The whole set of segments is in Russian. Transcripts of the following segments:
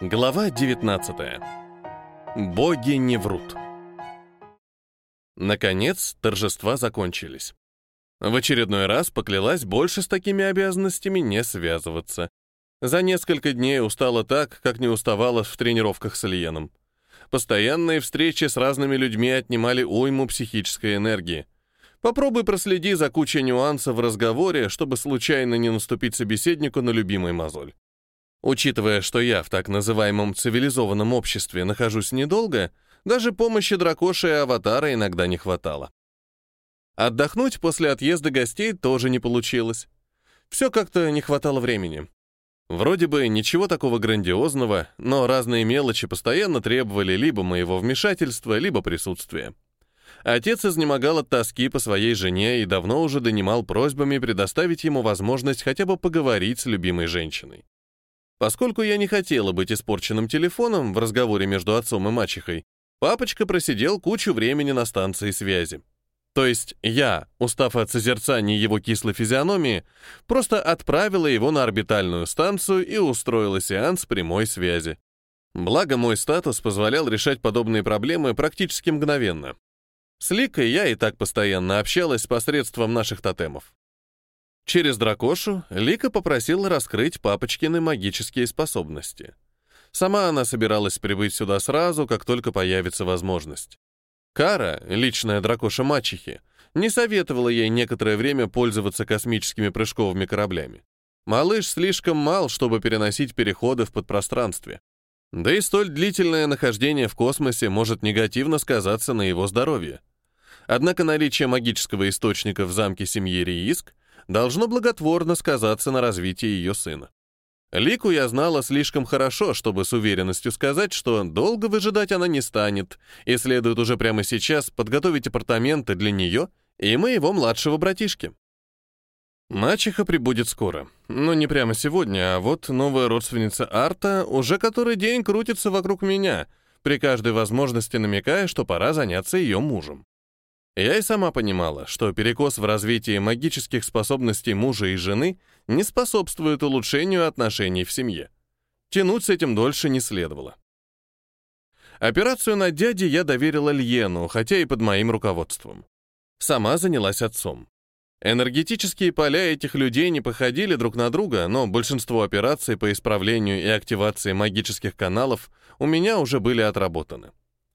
Глава 19. Боги не врут. Наконец, торжества закончились. В очередной раз поклялась больше с такими обязанностями не связываться. За несколько дней устала так, как не уставала в тренировках с Ильеном. Постоянные встречи с разными людьми отнимали уйму психической энергии. Попробуй проследи за кучей нюансов в разговоре, чтобы случайно не наступить собеседнику на любимый мозоль. Учитывая, что я в так называемом цивилизованном обществе нахожусь недолго, даже помощи дракоши и аватара иногда не хватало. Отдохнуть после отъезда гостей тоже не получилось. Все как-то не хватало времени. Вроде бы ничего такого грандиозного, но разные мелочи постоянно требовали либо моего вмешательства, либо присутствия. Отец изнемогал от тоски по своей жене и давно уже донимал просьбами предоставить ему возможность хотя бы поговорить с любимой женщиной. Поскольку я не хотела быть испорченным телефоном в разговоре между отцом и мачехой, папочка просидел кучу времени на станции связи. То есть я, устав от созерцания его кислой физиономии, просто отправила его на орбитальную станцию и устроила сеанс прямой связи. Благо мой статус позволял решать подобные проблемы практически мгновенно. С Ликой я и так постоянно общалась посредством наших тотемов. Через дракошу Лика попросила раскрыть папочкины магические способности. Сама она собиралась прибыть сюда сразу, как только появится возможность. Кара, личная дракоша мачехи, не советовала ей некоторое время пользоваться космическими прыжковыми кораблями. Малыш слишком мал, чтобы переносить переходы в подпространстве. Да и столь длительное нахождение в космосе может негативно сказаться на его здоровье. Однако наличие магического источника в замке семьи Рииск должно благотворно сказаться на развитии ее сына. Лику я знала слишком хорошо, чтобы с уверенностью сказать, что долго выжидать она не станет, и следует уже прямо сейчас подготовить апартаменты для нее и моего младшего братишки. Мачеха прибудет скоро. но не прямо сегодня, а вот новая родственница Арта уже который день крутится вокруг меня, при каждой возможности намекая, что пора заняться ее мужем. Я и сама понимала, что перекос в развитии магических способностей мужа и жены не способствует улучшению отношений в семье. Тянуть с этим дольше не следовало. Операцию на дяде я доверила Льену, хотя и под моим руководством. Сама занялась отцом. Энергетические поля этих людей не походили друг на друга, но большинство операций по исправлению и активации магических каналов у меня уже были отработаны.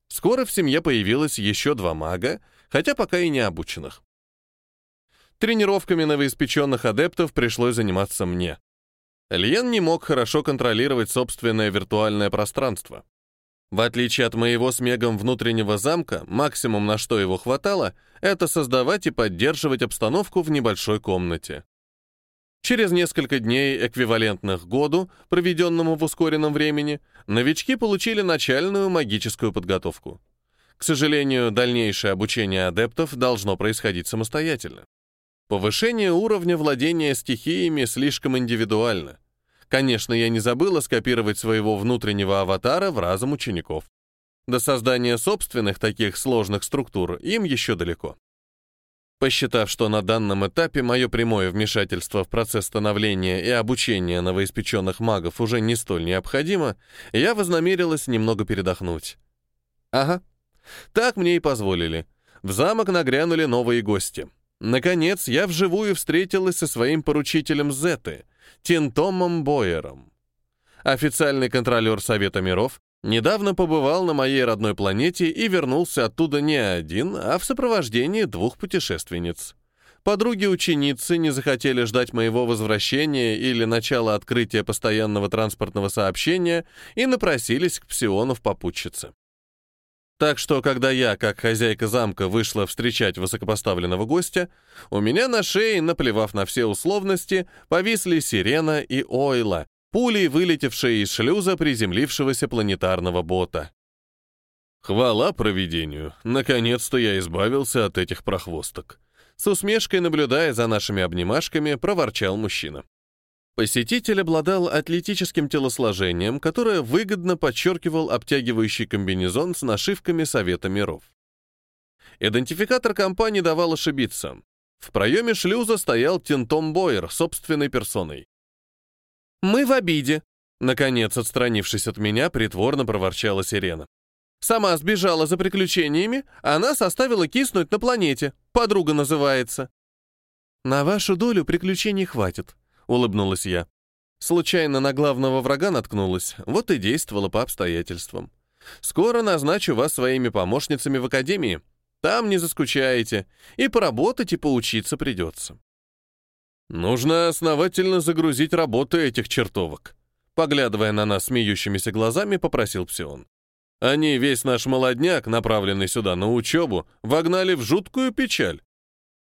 Скоро в семье появилось еще два мага, хотя пока и не обученных. Тренировками новоиспеченных адептов пришлось заниматься мне. Льен не мог хорошо контролировать собственное виртуальное пространство. В отличие от моего с Мегом внутреннего замка, максимум, на что его хватало, это создавать и поддерживать обстановку в небольшой комнате. Через несколько дней, эквивалентных году, проведенному в ускоренном времени, новички получили начальную магическую подготовку. К сожалению, дальнейшее обучение адептов должно происходить самостоятельно. Повышение уровня владения стихиями слишком индивидуально. Конечно, я не забыла скопировать своего внутреннего аватара в разум учеников. До создания собственных таких сложных структур им еще далеко. Посчитав, что на данном этапе мое прямое вмешательство в процесс становления и обучения новоиспеченных магов уже не столь необходимо, я вознамерилась немного передохнуть. Ага, так мне и позволили. В замок нагрянули новые гости. Наконец, я вживую встретилась со своим поручителем Зеты, Тинтомом Бойером. Официальный контролер Совета миров недавно побывал на моей родной планете и вернулся оттуда не один, а в сопровождении двух путешественниц. Подруги-ученицы не захотели ждать моего возвращения или начала открытия постоянного транспортного сообщения и напросились к Псиону в попутчице. Так что, когда я, как хозяйка замка, вышла встречать высокопоставленного гостя, у меня на шее, наплевав на все условности, повисли Сирена и Ойла, пулей вылетевшие из шлюза приземлившегося планетарного бота. Хвала провидению, наконец-то я избавился от этих прохвосток. С усмешкой, наблюдая за нашими обнимашками, проворчал мужчина. Посетитель обладал атлетическим телосложением, которое выгодно подчеркивал обтягивающий комбинезон с нашивками Совета миров. Идентификатор компании давал ошибиться. В проеме шлюза стоял Тинтом Бойер собственной персоной. «Мы в обиде», — Наконец, отстранившись от меня, притворно проворчала сирена. Сама сбежала за приключениями, а нас оставила киснуть на планете. Подруга называется. «На вашу долю приключений хватит», — улыбнулась я. Случайно на главного врага наткнулась, вот и действовала по обстоятельствам. Скоро назначу вас своими помощницами в академии. Там не заскучаете, и поработать, и поучиться придется. Нужно основательно загрузить работы этих чертовок. Поглядывая на нас смеющимися глазами, попросил Псион. Они весь наш молодняк, направленный сюда на учебу, вогнали в жуткую печаль.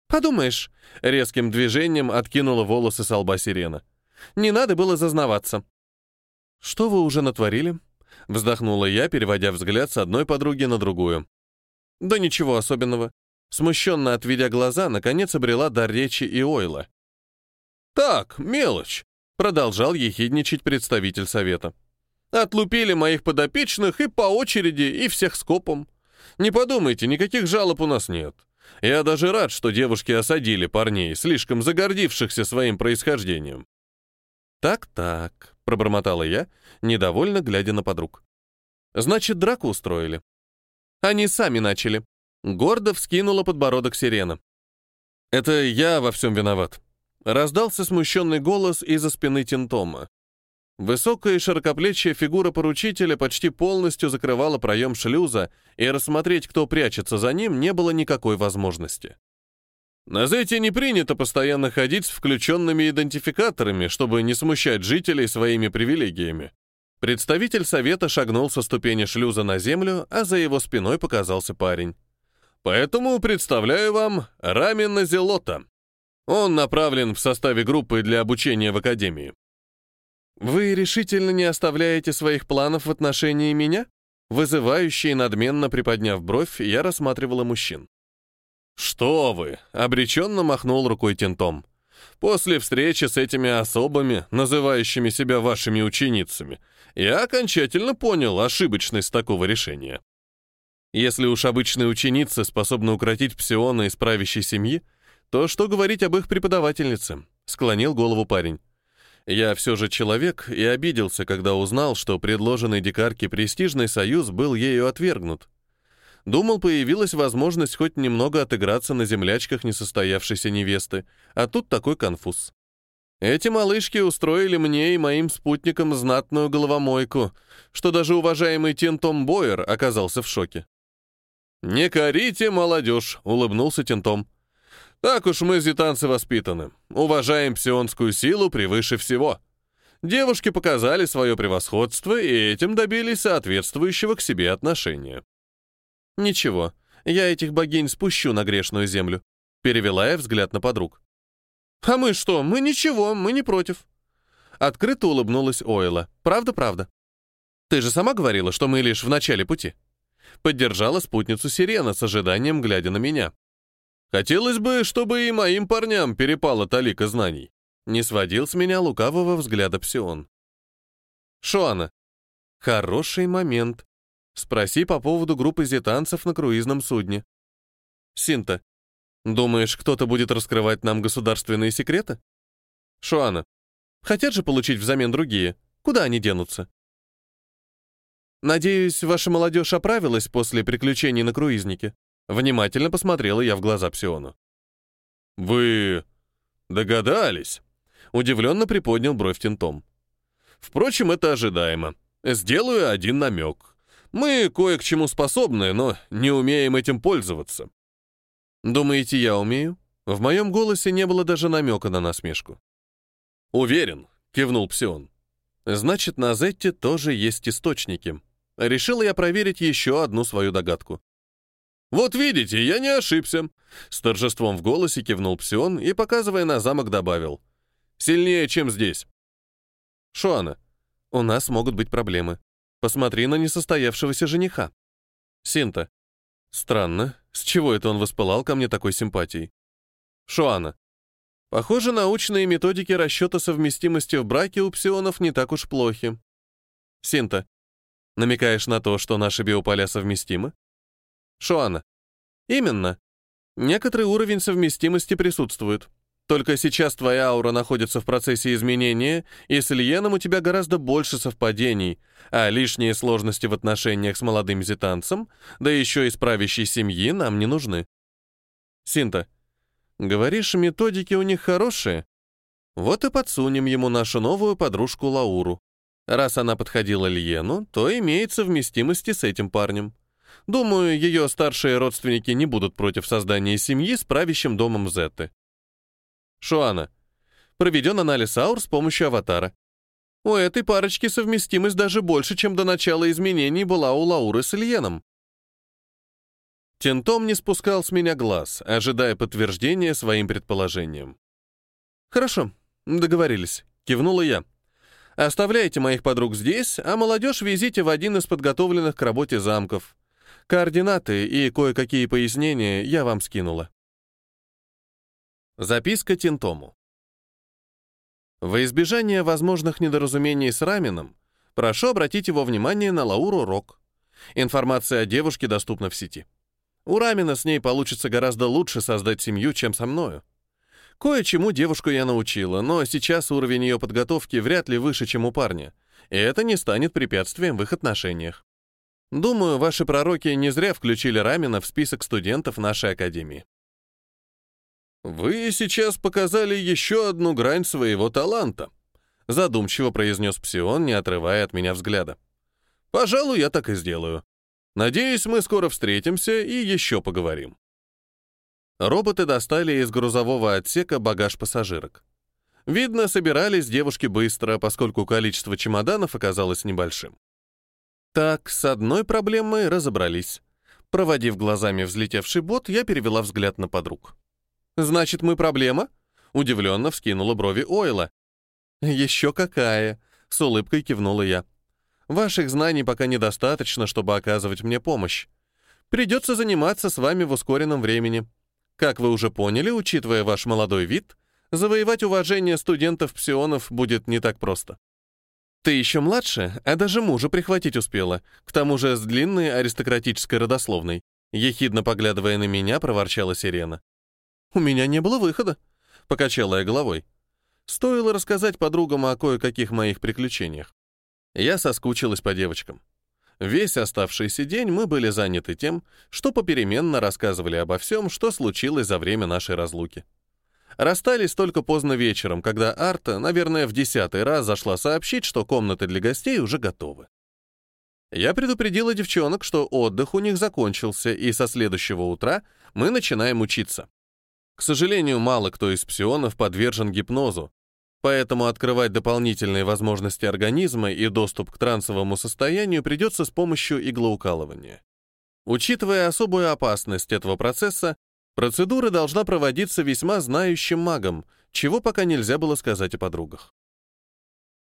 «Подумаешь», — резким движением откинула волосы с лба сирена. «Не надо было зазнаваться». «Что вы уже натворили?» — вздохнула я, переводя взгляд с одной подруги на другую. «Да ничего особенного». Смущенно отведя глаза, наконец обрела дар речи и ойла. «Так, мелочь», — продолжал ехидничать представитель совета. «Отлупили моих подопечных и по очереди, и всех скопом. Не подумайте, никаких жалоб у нас нет. Я даже рад, что девушки осадили парней, слишком загордившихся своим происхождением. «Так-так», — пробормотала я, недовольно глядя на подруг. «Значит, драку устроили». «Они сами начали». Гордо вскинула подбородок сирена. «Это я во всем виноват». Раздался смущенный голос из-за спины Тинтома. Высокая и широкоплечья фигура поручителя почти полностью закрывала проем шлюза, и рассмотреть, кто прячется за ним, не было никакой возможности. На Зете не принято постоянно ходить с включенными идентификаторами, чтобы не смущать жителей своими привилегиями. Представитель совета шагнул со ступени шлюза на землю, а за его спиной показался парень. Поэтому представляю вам Рамина Зелота. Он направлен в составе группы для обучения в Академии. «Вы решительно не оставляете своих планов в отношении меня?» Вызывающий, надменно приподняв бровь, я рассматривала мужчин. «Что вы?» — обреченно махнул рукой тентом. «После встречи с этими особами, называющими себя вашими ученицами, я окончательно понял ошибочность такого решения. Если уж обычные ученицы способны укротить псиона из правящей семьи, то что говорить об их преподавательнице?» — склонил голову парень. Я все же человек и обиделся, когда узнал, что предложенный дикарке престижный союз был ею отвергнут. Думал, появилась возможность хоть немного отыграться на землячках несостоявшейся невесты, а тут такой конфуз. Эти малышки устроили мне и моим спутникам знатную головомойку, что даже уважаемый Тентом Бойер оказался в шоке. «Не корите, молодежь!» — улыбнулся Тентом. Так уж мы, зитанцы, воспитаны. Уважаем псионскую силу превыше всего. Девушки показали свое превосходство и этим добились соответствующего к себе отношения. «Ничего, я этих богинь спущу на грешную землю», — перевела я взгляд на подруг. «А мы что? Мы ничего, мы не против». Открыто улыбнулась Ойла. «Правда-правда. Ты же сама говорила, что мы лишь в начале пути». Поддержала спутницу Сирена с ожиданием, глядя на меня. Хотелось бы, чтобы и моим парням перепало талика знаний. Не сводил с меня лукавого взгляда Псион. Шоана. Хороший момент. Спроси по поводу группы зетанцев на круизном судне. Синта. Думаешь, кто-то будет раскрывать нам государственные секреты? Шоана. Хотят же получить взамен другие. Куда они денутся? Надеюсь, ваша молодежь оправилась после приключений на круизнике. Внимательно посмотрела я в глаза Псиону. «Вы догадались?» Удивленно приподнял бровь тентом. «Впрочем, это ожидаемо. Сделаю один намек. Мы кое к чему способны, но не умеем этим пользоваться». «Думаете, я умею?» В моем голосе не было даже намека на насмешку. «Уверен», — кивнул Псион. «Значит, на Зетте тоже есть источники». Решил я проверить еще одну свою догадку. «Вот видите, я не ошибся!» С торжеством в голосе кивнул Псион и, показывая на замок, добавил. «Сильнее, чем здесь!» «Шуана, у нас могут быть проблемы. Посмотри на несостоявшегося жениха». «Синта, странно, с чего это он воспылал ко мне такой симпатией?» «Шуана, похоже, научные методики расчета совместимости в браке у псионов не так уж плохи». «Синта, намекаешь на то, что наши биополя совместимы?» Шуана. Именно. Некоторый уровень совместимости присутствует. Только сейчас твоя аура находится в процессе изменения, и с Ильеном у тебя гораздо больше совпадений, а лишние сложности в отношениях с молодым зитанцем, да еще и с правящей семьи, нам не нужны. Синта, говоришь, методики у них хорошие? Вот и подсунем ему нашу новую подружку Лауру. Раз она подходила Льену, то имеет совместимости с этим парнем. Думаю, ее старшие родственники не будут против создания семьи с правящим домом Зетты. Шуана. Проведен анализ аур с помощью аватара. У этой парочки совместимость даже больше, чем до начала изменений была у Лауры с Ильеном. Тентом не спускал с меня глаз, ожидая подтверждения своим предположениям. «Хорошо, договорились», — кивнула я. «Оставляйте моих подруг здесь, а молодежь везите в один из подготовленных к работе замков. Координаты и кое-какие пояснения я вам скинула». Записка Тинтому. Во избежание возможных недоразумений с Рамином, прошу обратить его внимание на Лауру Рок. Информация о девушке доступна в сети. У Рамина с ней получится гораздо лучше создать семью, чем со мною. Кое-чему девушку я научила, но сейчас уровень ее подготовки вряд ли выше, чем у парня, и это не станет препятствием в их отношениях. Думаю, ваши пророки не зря включили Рамина в список студентов нашей академии. «Вы сейчас показали еще одну грань своего таланта», задумчиво произнес Псион, не отрывая от меня взгляда. «Пожалуй, я так и сделаю. Надеюсь, мы скоро встретимся и еще поговорим». Роботы достали из грузового отсека багаж пассажирок. Видно, собирались девушки быстро, поскольку количество чемоданов оказалось небольшим. Так, с одной проблемой разобрались. Проводив глазами взлетевший бот, я перевела взгляд на подруг. «Значит, мы проблема?» Удивленно вскинула брови Ойла. «Еще какая!» — с улыбкой кивнула я. «Ваших знаний пока недостаточно, чтобы оказывать мне помощь. Придется заниматься с вами в ускоренном времени. Как вы уже поняли, учитывая ваш молодой вид, завоевать уважение студентов-псионов будет не так просто. Ты еще младше, а даже мужа прихватить успела, к тому же с длинной аристократической родословной. Ехидно поглядывая на меня, проворчала Сирена. «У меня не было выхода», — покачала я головой. Стоило рассказать подругам о кое-каких моих приключениях. Я соскучилась по девочкам. Весь оставшийся день мы были заняты тем, что попеременно рассказывали обо всем, что случилось за время нашей разлуки. Расстались только поздно вечером, когда Арта, наверное, в десятый раз зашла сообщить, что комнаты для гостей уже готовы. Я предупредила девчонок, что отдых у них закончился, и со следующего утра мы начинаем учиться. К сожалению, мало кто из псионов подвержен гипнозу, поэтому открывать дополнительные возможности организма и доступ к трансовому состоянию придется с помощью иглоукалывания. Учитывая особую опасность этого процесса, процедура должна проводиться весьма знающим магом, чего пока нельзя было сказать о подругах.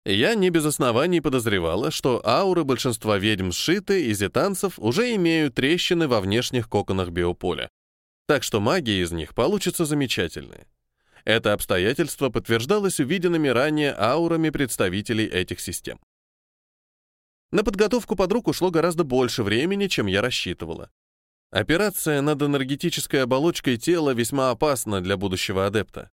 Я не без оснований подозревала, что ауры большинства ведьм сшиты и зетанцев уже имеют трещины во внешних коконах биополя так что магия из них получится замечательная. Это обстоятельство подтверждалось увиденными ранее аурами представителей этих систем. На подготовку подруг ушло гораздо больше времени, чем я рассчитывала. Операция над энергетической оболочкой тела весьма опасна для будущего адепта.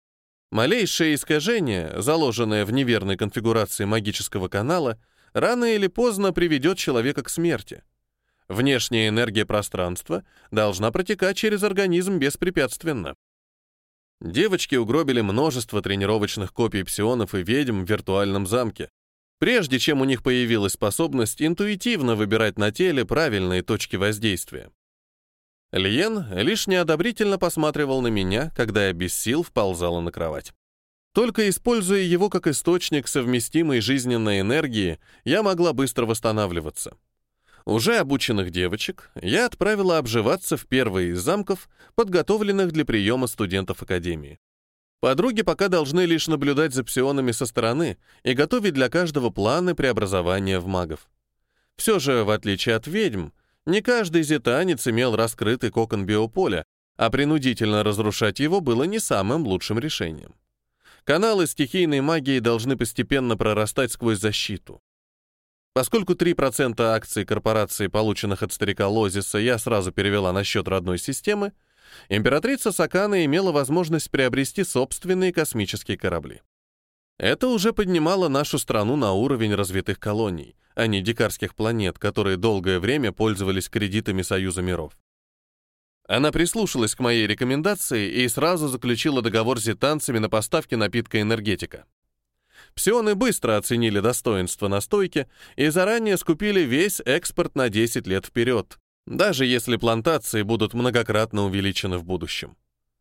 Малейшее искажение, заложенное в неверной конфигурации магического канала, рано или поздно приведет человека к смерти. Внешняя энергия пространства должна протекать через организм беспрепятственно. Девочки угробили множество тренировочных копий псионов и ведьм в виртуальном замке, прежде чем у них появилась способность интуитивно выбирать на теле правильные точки воздействия. Лиен лишь неодобрительно посматривал на меня, когда я без сил вползала на кровать. Только используя его как источник совместимой жизненной энергии, я могла быстро восстанавливаться. Уже обученных девочек я отправила обживаться в первый из замков, подготовленных для приема студентов Академии. Подруги пока должны лишь наблюдать за псионами со стороны и готовить для каждого планы преобразования в магов. Все же, в отличие от ведьм, не каждый зетанец имел раскрытый кокон биополя, а принудительно разрушать его было не самым лучшим решением. Каналы стихийной магии должны постепенно прорастать сквозь защиту. Поскольку 3% акций корпорации, полученных от старика Лозиса, я сразу перевела на счет родной системы, императрица Сакана имела возможность приобрести собственные космические корабли. Это уже поднимало нашу страну на уровень развитых колоний, а не дикарских планет, которые долгое время пользовались кредитами Союза миров. Она прислушалась к моей рекомендации и сразу заключила договор с зитанцами на поставки напитка энергетика. Псионы быстро оценили достоинство настойки и заранее скупили весь экспорт на 10 лет вперед, даже если плантации будут многократно увеличены в будущем.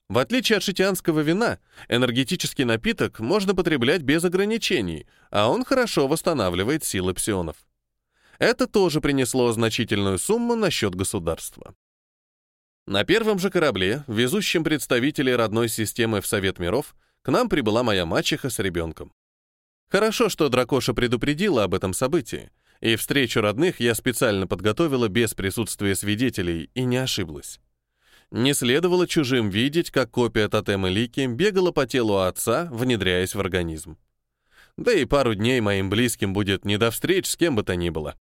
В отличие от шитианского вина, энергетический напиток можно потреблять без ограничений, а он хорошо восстанавливает силы псионов. Это тоже принесло значительную сумму на счет государства. На первом же корабле, везущем представителей родной системы в Совет миров, к нам прибыла моя мачеха с ребенком. Хорошо, что Дракоша предупредила об этом событии, и встречу родных я специально подготовила без присутствия свидетелей и не ошиблась. Не следовало чужим видеть, как копия тотема Лики бегала по телу отца, внедряясь в организм. Да и пару дней моим близким будет не до встреч с кем бы то ни было.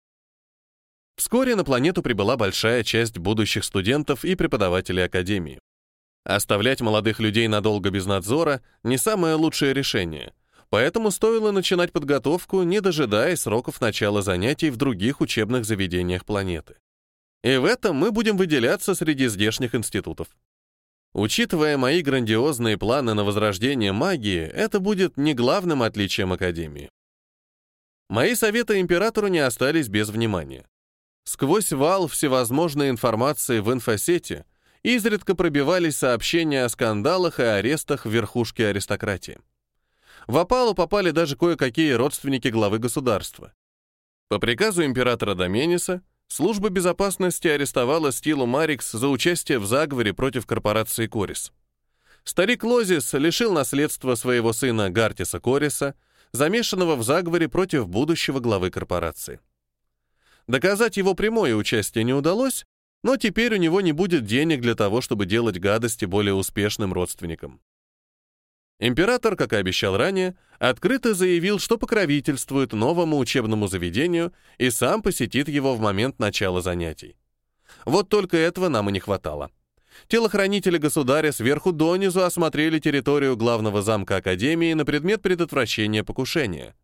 Вскоре на планету прибыла большая часть будущих студентов и преподавателей Академии. Оставлять молодых людей надолго без надзора — не самое лучшее решение, поэтому стоило начинать подготовку, не дожидаясь сроков начала занятий в других учебных заведениях планеты. И в этом мы будем выделяться среди здешних институтов. Учитывая мои грандиозные планы на возрождение магии, это будет не главным отличием Академии. Мои советы императору не остались без внимания. Сквозь вал всевозможной информации в инфосете изредка пробивались сообщения о скандалах и арестах в верхушке аристократии. В опалу попали даже кое-какие родственники главы государства. По приказу императора Домениса Служба безопасности арестовала Стилу Марикс за участие в заговоре против корпорации Корис. Старик Лозис лишил наследства своего сына Гартиса Кориса, замешанного в заговоре против будущего главы корпорации. Доказать его прямое участие не удалось, но теперь у него не будет денег для того, чтобы делать гадости более успешным родственникам. Император, как и обещал ранее, открыто заявил, что покровительствует новому учебному заведению и сам посетит его в момент начала занятий. Вот только этого нам и не хватало. Телохранители государя сверху донизу осмотрели территорию главного замка Академии на предмет предотвращения покушения.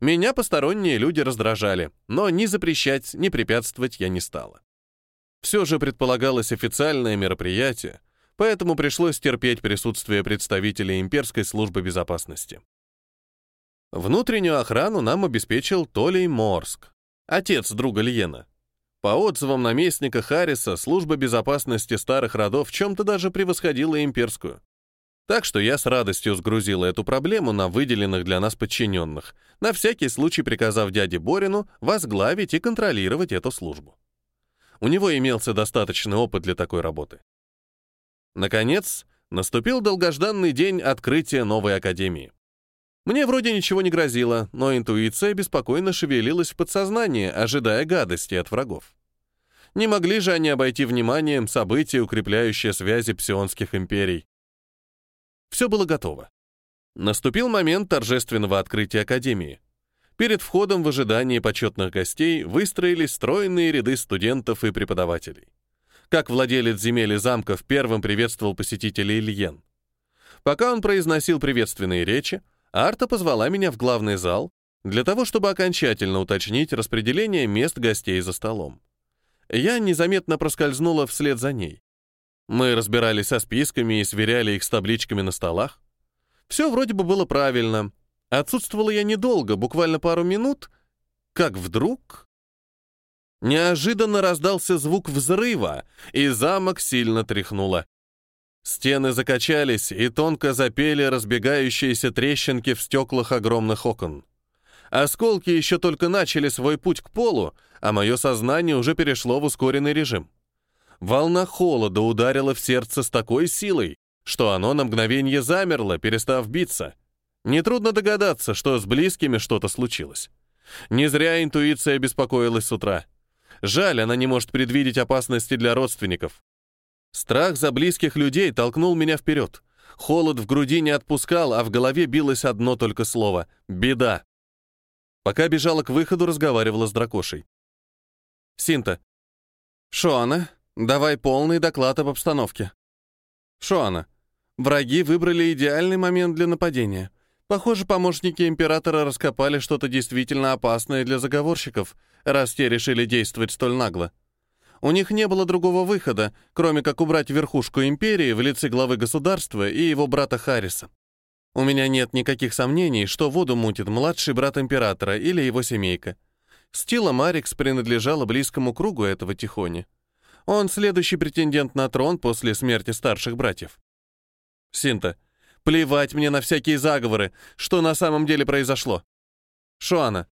Меня посторонние люди раздражали, но ни запрещать, ни препятствовать я не стала. Все же предполагалось официальное мероприятие, поэтому пришлось терпеть присутствие представителей имперской службы безопасности. Внутреннюю охрану нам обеспечил Толей Морск, отец друга Льена. По отзывам наместника Харриса, служба безопасности старых родов в чем-то даже превосходила имперскую. Так что я с радостью сгрузила эту проблему на выделенных для нас подчиненных, на всякий случай приказав дяде Борину возглавить и контролировать эту службу. У него имелся достаточный опыт для такой работы. Наконец, наступил долгожданный день открытия новой академии. Мне вроде ничего не грозило, но интуиция беспокойно шевелилась в подсознании, ожидая гадости от врагов. Не могли же они обойти вниманием события, укрепляющие связи псионских империй. Все было готово. Наступил момент торжественного открытия Академии. Перед входом в ожидании почетных гостей выстроились стройные ряды студентов и преподавателей как владелец земель и замков первым приветствовал посетителей Ильен. Пока он произносил приветственные речи, Арта позвала меня в главный зал для того, чтобы окончательно уточнить распределение мест гостей за столом. Я незаметно проскользнула вслед за ней. Мы разбирались со списками и сверяли их с табличками на столах. Все вроде бы было правильно. Отсутствовала я недолго, буквально пару минут, как вдруг Неожиданно раздался звук взрыва, и замок сильно тряхнуло. Стены закачались и тонко запели разбегающиеся трещинки в стеклах огромных окон. Осколки еще только начали свой путь к полу, а мое сознание уже перешло в ускоренный режим. Волна холода ударила в сердце с такой силой, что оно на мгновение замерло, перестав биться. Нетрудно догадаться, что с близкими что-то случилось. Не зря интуиция беспокоилась с утра. Жаль, она не может предвидеть опасности для родственников. Страх за близких людей толкнул меня вперед. Холод в груди не отпускал, а в голове билось одно только слово — «беда». Пока бежала к выходу, разговаривала с дракошей. «Синта, Шоана, давай полный доклад об обстановке». Шоана. Враги выбрали идеальный момент для нападения. Похоже, помощники императора раскопали что-то действительно опасное для заговорщиков, раз те решили действовать столь нагло. У них не было другого выхода, кроме как убрать верхушку империи в лице главы государства и его брата Харриса. У меня нет никаких сомнений, что воду мутит младший брат императора или его семейка. Стила Марикс принадлежала близкому кругу этого Тихони. Он следующий претендент на трон после смерти старших братьев. Синта, плевать мне на всякие заговоры, что на самом деле произошло. Шуана,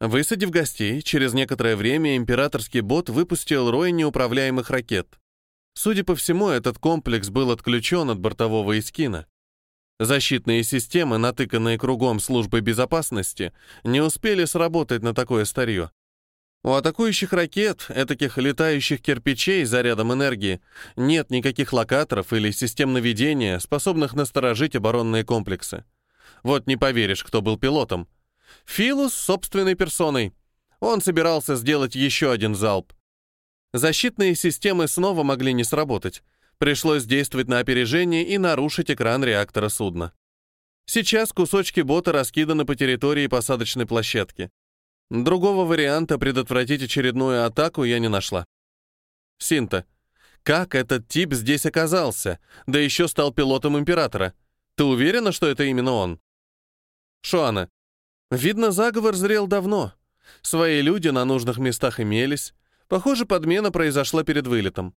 Высадив гостей, через некоторое время императорский бот выпустил рой неуправляемых ракет. Судя по всему, этот комплекс был отключен от бортового эскина. Защитные системы, натыканные кругом службы безопасности, не успели сработать на такое старье. У атакующих ракет, этаких летающих кирпичей зарядом энергии, нет никаких локаторов или систем наведения, способных насторожить оборонные комплексы. Вот не поверишь, кто был пилотом. Филус собственной персоной. Он собирался сделать еще один залп. Защитные системы снова могли не сработать. Пришлось действовать на опережение и нарушить экран реактора судна. Сейчас кусочки бота раскиданы по территории посадочной площадки. Другого варианта предотвратить очередную атаку я не нашла. Синта. Как этот тип здесь оказался? Да еще стал пилотом Императора. Ты уверена, что это именно он? Шуана. Видно, заговор зрел давно. Свои люди на нужных местах имелись. Похоже, подмена произошла перед вылетом.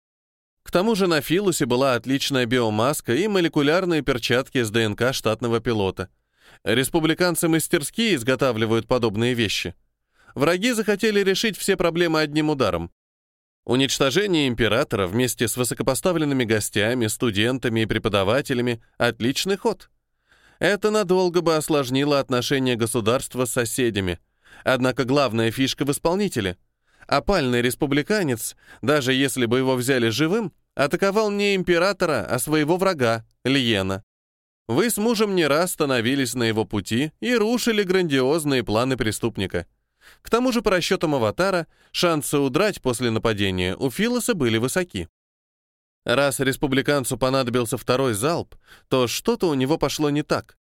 К тому же на Филусе была отличная биомаска и молекулярные перчатки с ДНК штатного пилота. Республиканцы мастерски изготавливают подобные вещи. Враги захотели решить все проблемы одним ударом. Уничтожение императора вместе с высокопоставленными гостями, студентами и преподавателями — отличный ход. Это надолго бы осложнило отношения государства с соседями. Однако главная фишка в исполнителе. Опальный республиканец, даже если бы его взяли живым, атаковал не императора, а своего врага, Лиена. Вы с мужем не раз становились на его пути и рушили грандиозные планы преступника. К тому же, по расчетам Аватара, шансы удрать после нападения у Филоса были высоки. Раз республиканцу понадобился второй залп, то что-то у него пошло не так.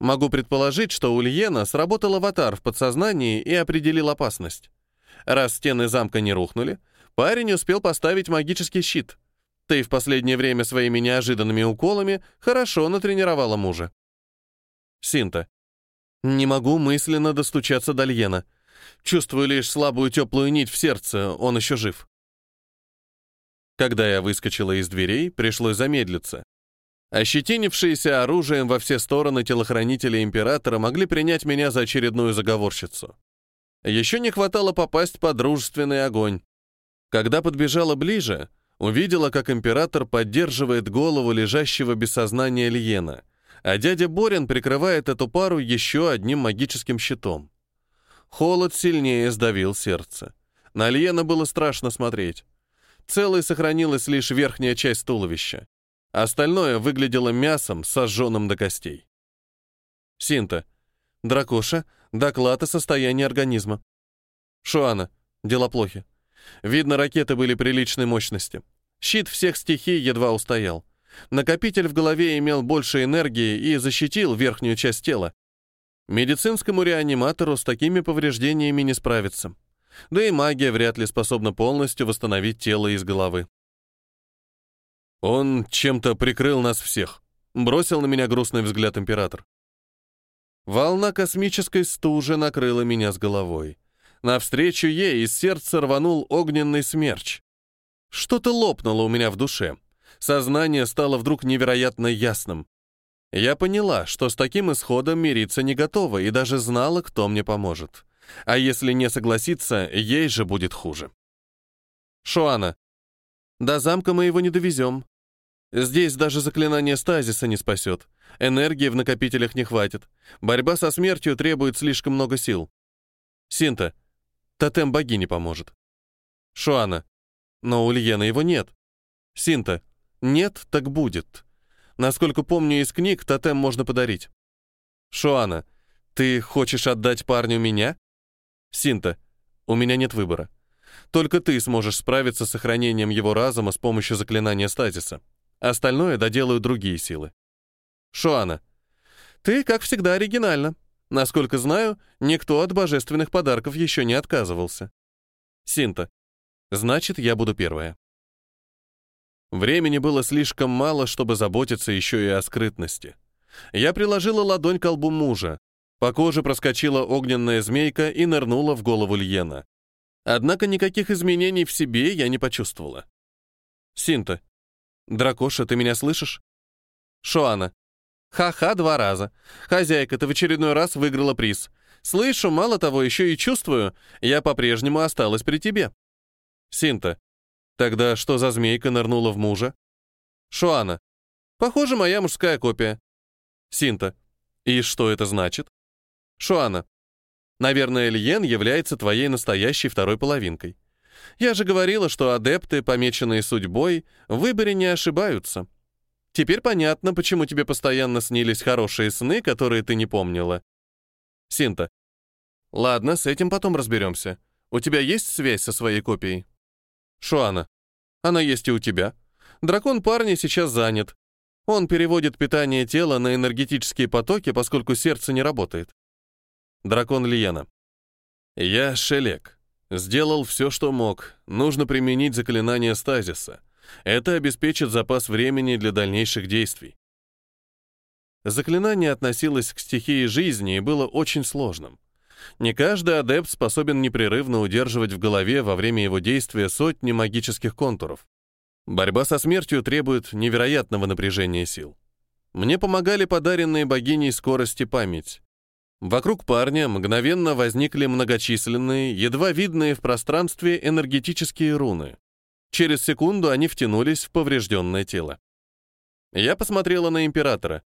Могу предположить, что у Льена сработал аватар в подсознании и определил опасность. Раз стены замка не рухнули, парень успел поставить магический щит. Ты в последнее время своими неожиданными уколами хорошо натренировала мужа. Синта. Не могу мысленно достучаться до Льена. Чувствую лишь слабую теплую нить в сердце, он еще жив. Когда я выскочила из дверей, пришлось замедлиться. Ощетинившиеся оружием во все стороны телохранители императора могли принять меня за очередную заговорщицу. Еще не хватало попасть под дружественный огонь. Когда подбежала ближе, увидела, как император поддерживает голову лежащего без сознания Лиена, а дядя Борин прикрывает эту пару еще одним магическим щитом. Холод сильнее сдавил сердце. На Лиена было страшно смотреть. Целой сохранилась лишь верхняя часть туловища. Остальное выглядело мясом, сожженным до костей. Синта. Дракоша. Доклад о состоянии организма. Шуана. Дела плохи. Видно, ракеты были приличной мощности. Щит всех стихий едва устоял. Накопитель в голове имел больше энергии и защитил верхнюю часть тела. Медицинскому реаниматору с такими повреждениями не справиться. Да и магия вряд ли способна полностью восстановить тело из головы. Он чем-то прикрыл нас всех. Бросил на меня грустный взгляд император. Волна космической стужи накрыла меня с головой. Навстречу ей из сердца рванул огненный смерч. Что-то лопнуло у меня в душе. Сознание стало вдруг невероятно ясным. Я поняла, что с таким исходом мириться не готова и даже знала, кто мне поможет. А если не согласится, ей же будет хуже. Шуана. До замка мы его не довезем. Здесь даже заклинание стазиса не спасет. Энергии в накопителях не хватит. Борьба со смертью требует слишком много сил. Синта. Тотем богини поможет. Шуана. Но у Льена его нет. Синта. Нет, так будет. Насколько помню из книг, тотем можно подарить. Шуана. Ты хочешь отдать парню меня? Синта, у меня нет выбора. Только ты сможешь справиться с сохранением его разума с помощью заклинания стазиса. Остальное доделают другие силы. Шуана. Ты, как всегда, оригинально. Насколько знаю, никто от божественных подарков еще не отказывался. Синта. Значит, я буду первая. Времени было слишком мало, чтобы заботиться еще и о скрытности. Я приложила ладонь к колбу мужа. По коже проскочила огненная змейка и нырнула в голову Льена. Однако никаких изменений в себе я не почувствовала. Синта. Дракоша, ты меня слышишь? Шоана. Ха-ха два раза. Хозяйка, ты в очередной раз выиграла приз. Слышу, мало того, еще и чувствую, я по-прежнему осталась при тебе. Синта. Тогда что за змейка нырнула в мужа? Шуана. Похоже, моя мужская копия. Синта. И что это значит? Шуана. Наверное, Льен является твоей настоящей второй половинкой. Я же говорила, что адепты, помеченные судьбой, в выборе не ошибаются. Теперь понятно, почему тебе постоянно снились хорошие сны, которые ты не помнила. Синта. Ладно, с этим потом разберемся. У тебя есть связь со своей копией? Шуана. Она есть и у тебя. Дракон парня сейчас занят. Он переводит питание тела на энергетические потоки, поскольку сердце не работает. Дракон Лиена. Я Шелек. Сделал все, что мог. Нужно применить заклинание стазиса. Это обеспечит запас времени для дальнейших действий. Заклинание относилось к стихии жизни и было очень сложным. Не каждый адепт способен непрерывно удерживать в голове во время его действия сотни магических контуров. Борьба со смертью требует невероятного напряжения сил. Мне помогали подаренные богиней скорости память. Вокруг парня мгновенно возникли многочисленные, едва видные в пространстве энергетические руны. Через секунду они втянулись в поврежденное тело. Я посмотрела на императора.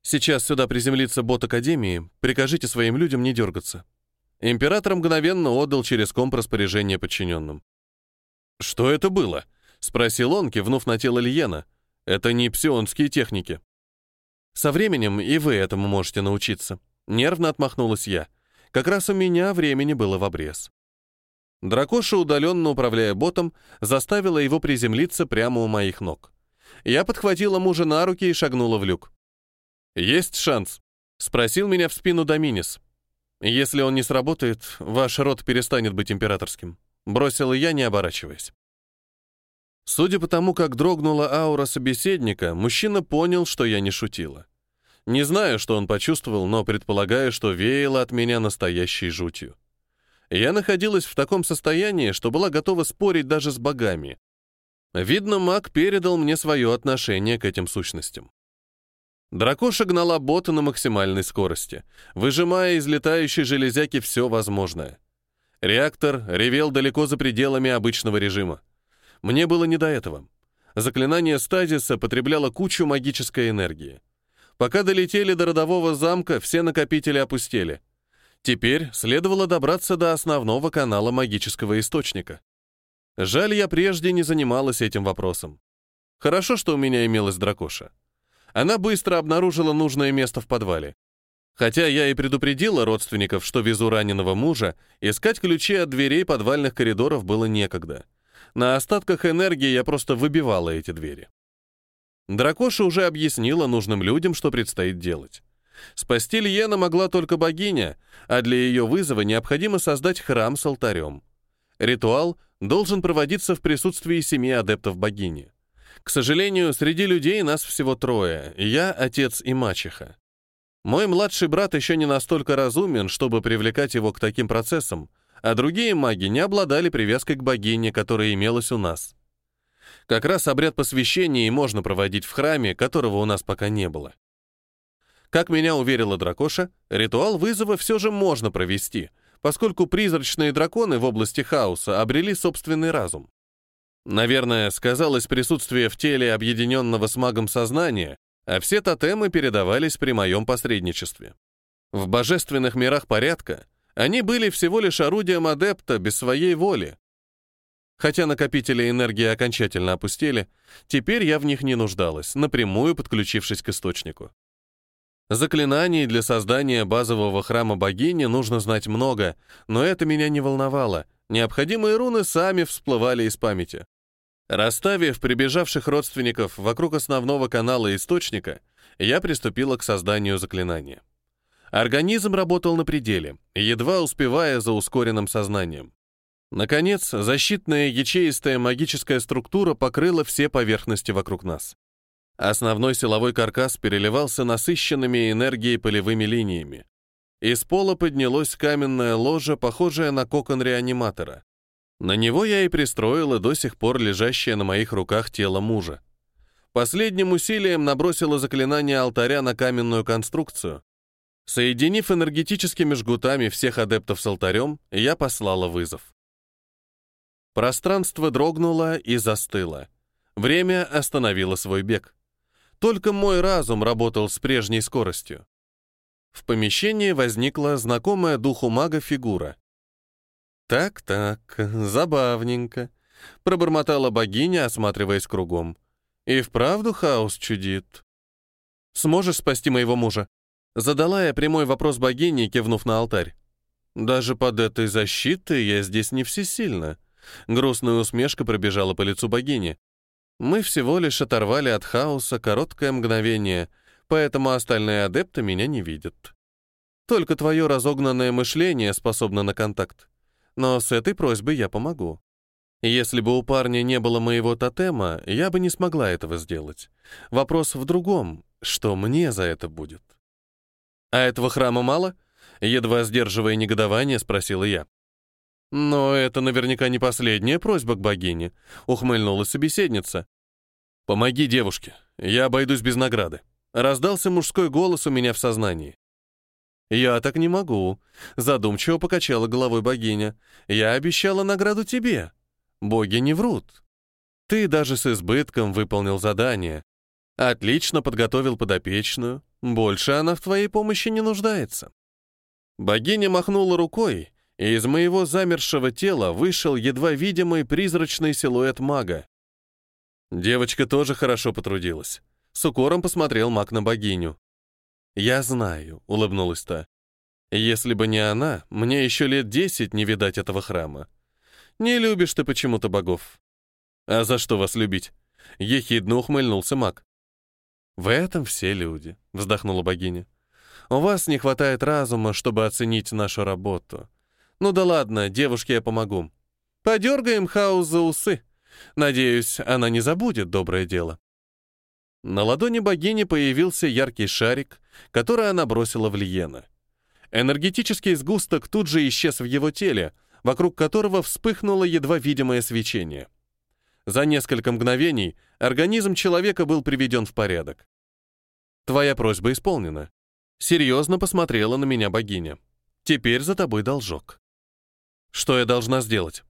Сейчас сюда приземлится бот Академии, прикажите своим людям не дергаться. Император мгновенно отдал через комп распоряжение подчиненным. «Что это было?» — спросил он, кивнув на тело Лиена. «Это не псионские техники». «Со временем и вы этому можете научиться», — нервно отмахнулась я. «Как раз у меня времени было в обрез». Дракоша, удаленно управляя ботом, заставила его приземлиться прямо у моих ног. Я подхватила мужа на руки и шагнула в люк. «Есть шанс?» — спросил меня в спину Доминис. «Если он не сработает, ваш род перестанет быть императорским», — бросила я, не оборачиваясь. Судя по тому, как дрогнула аура собеседника, мужчина понял, что я не шутила. Не знаю, что он почувствовал, но предполагаю, что веяло от меня настоящей жутью. Я находилась в таком состоянии, что была готова спорить даже с богами. Видно, маг передал мне свое отношение к этим сущностям. Дракоша гнала бота на максимальной скорости, выжимая из летающей железяки все возможное. Реактор ревел далеко за пределами обычного режима. Мне было не до этого. Заклинание стазиса потребляло кучу магической энергии. Пока долетели до родового замка, все накопители опустели. Теперь следовало добраться до основного канала магического источника. Жаль, я прежде не занималась этим вопросом. Хорошо, что у меня имелась дракоша. Она быстро обнаружила нужное место в подвале. Хотя я и предупредила родственников, что везу раненого мужа, искать ключи от дверей подвальных коридоров было некогда. На остатках энергии я просто выбивала эти двери. Дракоша уже объяснила нужным людям, что предстоит делать. Спасти Льена могла только богиня, а для ее вызова необходимо создать храм с алтарем. Ритуал должен проводиться в присутствии семи адептов богини. К сожалению, среди людей нас всего трое. Я, отец и мачеха. Мой младший брат еще не настолько разумен, чтобы привлекать его к таким процессам, а другие маги не обладали привязкой к богине, которая имелась у нас. Как раз обряд посвящения и можно проводить в храме, которого у нас пока не было. Как меня уверила Дракоша, ритуал вызова все же можно провести, поскольку призрачные драконы в области хаоса обрели собственный разум. Наверное, сказалось присутствие в теле объединенного с магом сознания, а все тотемы передавались при моем посредничестве. В божественных мирах порядка они были всего лишь орудием адепта без своей воли. Хотя накопители энергии окончательно опустели, теперь я в них не нуждалась, напрямую подключившись к источнику. Заклинаний для создания базового храма богини нужно знать много, но это меня не волновало. Необходимые руны сами всплывали из памяти. Расставив прибежавших родственников вокруг основного канала источника, я приступила к созданию заклинания. Организм работал на пределе, едва успевая за ускоренным сознанием. Наконец, защитная ячеистая магическая структура покрыла все поверхности вокруг нас. Основной силовой каркас переливался насыщенными энергией полевыми линиями. Из пола поднялось каменное ложе, похожее на кокон реаниматора. На него я и пристроила до сих пор лежащее на моих руках тело мужа. Последним усилием набросила заклинание алтаря на каменную конструкцию. Соединив энергетическими жгутами всех адептов с алтарем, я послала вызов. Пространство дрогнуло и застыло. Время остановило свой бег. Только мой разум работал с прежней скоростью. В помещении возникла знакомая духу мага фигура. «Так-так, забавненько», — пробормотала богиня, осматриваясь кругом. «И вправду хаос чудит». «Сможешь спасти моего мужа?» Задала я прямой вопрос богини, кивнув на алтарь. «Даже под этой защитой я здесь не всесильна», Грустная усмешка пробежала по лицу богини. Мы всего лишь оторвали от хаоса короткое мгновение, поэтому остальные адепты меня не видят. Только твое разогнанное мышление способно на контакт. Но с этой просьбой я помогу. Если бы у парня не было моего тотема, я бы не смогла этого сделать. Вопрос в другом, что мне за это будет. «А этого храма мало?» Едва сдерживая негодование, спросила я. «Но это наверняка не последняя просьба к богине», — ухмыльнулась собеседница. «Помоги девушке, я обойдусь без награды», — раздался мужской голос у меня в сознании. «Я так не могу», — задумчиво покачала головой богиня. «Я обещала награду тебе. Боги не врут. Ты даже с избытком выполнил задание. Отлично подготовил подопечную. Больше она в твоей помощи не нуждается». Богиня махнула рукой, и из моего замершего тела вышел едва видимый призрачный силуэт мага. Девочка тоже хорошо потрудилась. С укором посмотрел маг на богиню. «Я знаю», — улыбнулась та. «Если бы не она, мне еще лет десять не видать этого храма. Не любишь ты почему-то богов». «А за что вас любить?» — ехидно ухмыльнулся маг. «В этом все люди», — вздохнула богиня. «У вас не хватает разума, чтобы оценить нашу работу. Ну да ладно, девушке я помогу. Подергаем хаос за усы. Надеюсь, она не забудет доброе дело. На ладони богини появился яркий шарик, который она бросила в Лиена. Энергетический сгусток тут же исчез в его теле, вокруг которого вспыхнуло едва видимое свечение. За несколько мгновений организм человека был приведен в порядок. «Твоя просьба исполнена». Серьезно посмотрела на меня богиня. «Теперь за тобой должок». Что я должна сделать?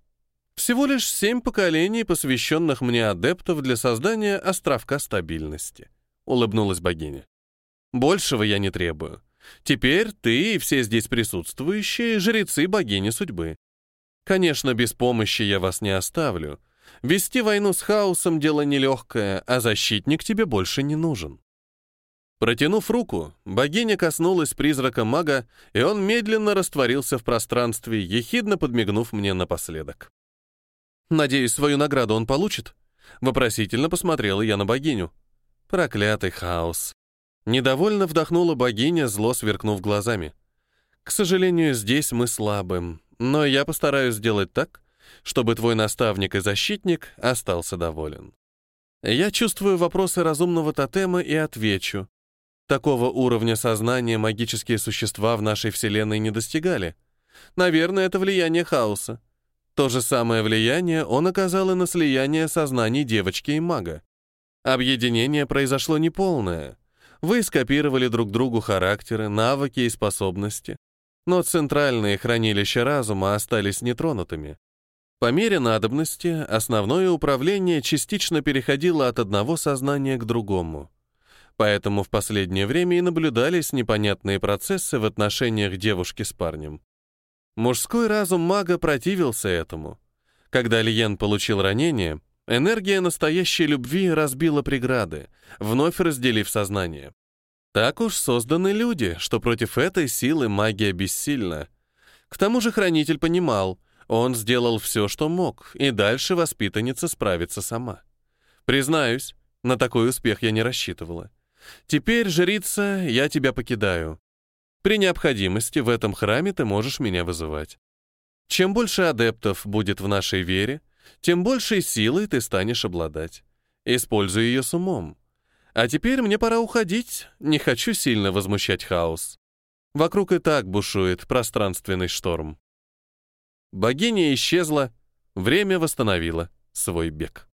Всего лишь семь поколений, посвященных мне адептов для создания островка стабильности, улыбнулась богиня. Большего я не требую. Теперь ты и все здесь присутствующие жрецы богини судьбы. Конечно, без помощи я вас не оставлю. Вести войну с хаосом — дело нелегкое, а защитник тебе больше не нужен. Протянув руку, богиня коснулась призрака мага, и он медленно растворился в пространстве, ехидно подмигнув мне напоследок. «Надеюсь, свою награду он получит?» Вопросительно посмотрела я на богиню. Проклятый хаос. Недовольно вдохнула богиня, зло сверкнув глазами. «К сожалению, здесь мы слабым, но я постараюсь сделать так, чтобы твой наставник и защитник остался доволен. Я чувствую вопросы разумного тотема и отвечу, Такого уровня сознания магические существа в нашей Вселенной не достигали. Наверное, это влияние хаоса. То же самое влияние он оказал и на слияние сознаний девочки и мага. Объединение произошло неполное. Вы скопировали друг другу характеры, навыки и способности. Но центральные хранилища разума остались нетронутыми. По мере надобности основное управление частично переходило от одного сознания к другому. Поэтому в последнее время и наблюдались непонятные процессы в отношениях девушки с парнем. Мужской разум мага противился этому. Когда Лиен получил ранение, энергия настоящей любви разбила преграды, вновь разделив сознание. Так уж созданы люди, что против этой силы магия бессильна. К тому же хранитель понимал, Он сделал все, что мог, и дальше воспитанница справится сама. Признаюсь, на такой успех я не рассчитывала. Теперь, жрица, я тебя покидаю. При необходимости в этом храме ты можешь меня вызывать. Чем больше адептов будет в нашей вере, тем большей силой ты станешь обладать. Используй ее с умом. А теперь мне пора уходить, не хочу сильно возмущать хаос. Вокруг и так бушует пространственный шторм. Богиня исчезла, время восстановило свой бег.